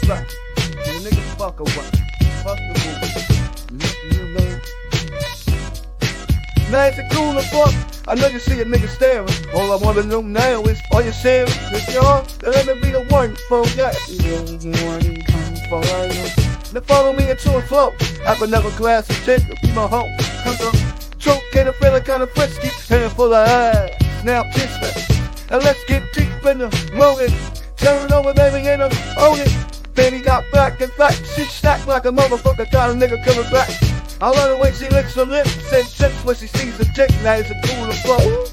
respect. And the niggas fuck away. Fuck the movie. You know? Now it's a cooler fuck. I know you see a nigga staring. All I wanna know now is, are you serious? If you are, then let me be the one for ya. You one come for. Now follow me into a flow. Could never glass a chick, be my hoe. Cause I'm choke, and I feeling kinda frisky, and full of ass. Now kiss me. And let's get deep in the moment. Turn it over, baby, and I'm own it. Baby got back and back, she stacked like a motherfucker, got a nigga coming back. I love the way she licks her lips and chips when she sees the dick. Now it's a cool flow.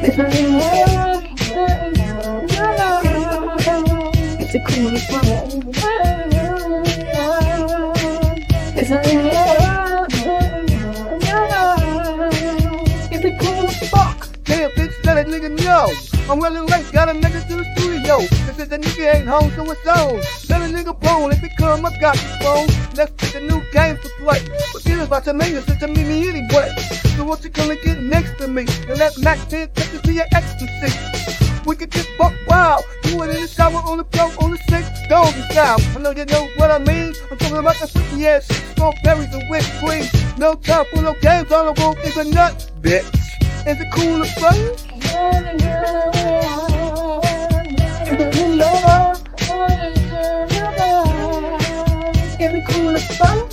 It's a cool. It's a It's a cool fuck. Damn, bitch, let a nigga know. I'm running late, got a nigga to the studio. This is the nigga ain't home, so it's on. Let a nigga bone, if it come, I got the phone. Let's pick a new game to play. But this about to make since to meet me anyway. So won't you come and get next to me? And let Mack 10 take you to your ecstasy. We could just buck wild. Do it in the shower, on the floor, on the sink, doggy style. I know you know what I mean. I'm talking about the freaky ass strawberries and whipped cream. No time for no games, all I want is a nut, bitch. Is it cool as fuck? It's a cool fuck.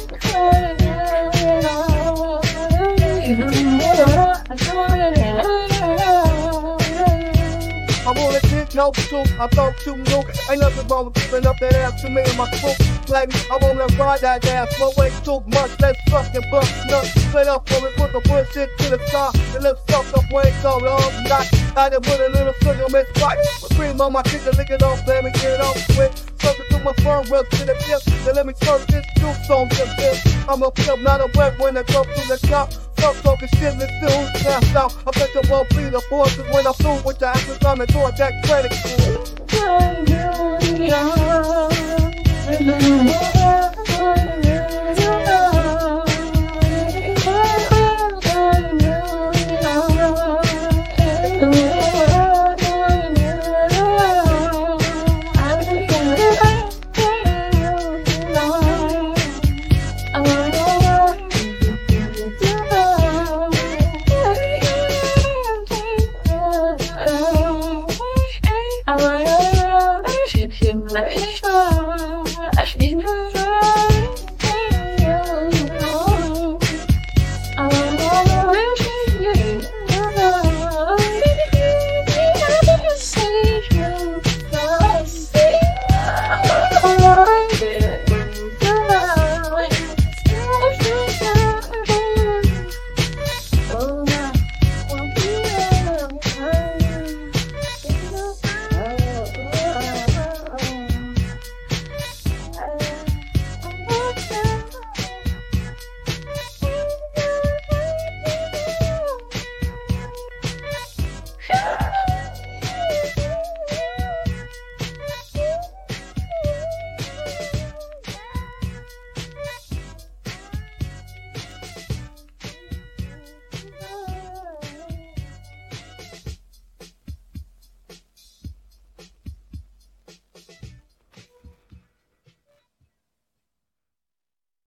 No too, I thought too new. Ain't nothing wrong with giving up that ass to me and my crew. Like me, I wanna ride that ass, my way too much, let's fucking bust nuts. Split up for it, put the bullshit to the side. And let's fuck up when it's all on night. I done put a little sugar miss right. But cream on my chicken, lick it off, let me get it off quick. Something to my firm, rub to the tip. Then let me turn this juice on the tip. I'm a pimp, not a wet when I go through the top. Stop talking shit, let's do passed out. I bet you won't be the forces when I flew with the asses on the door, that credit if you make sure.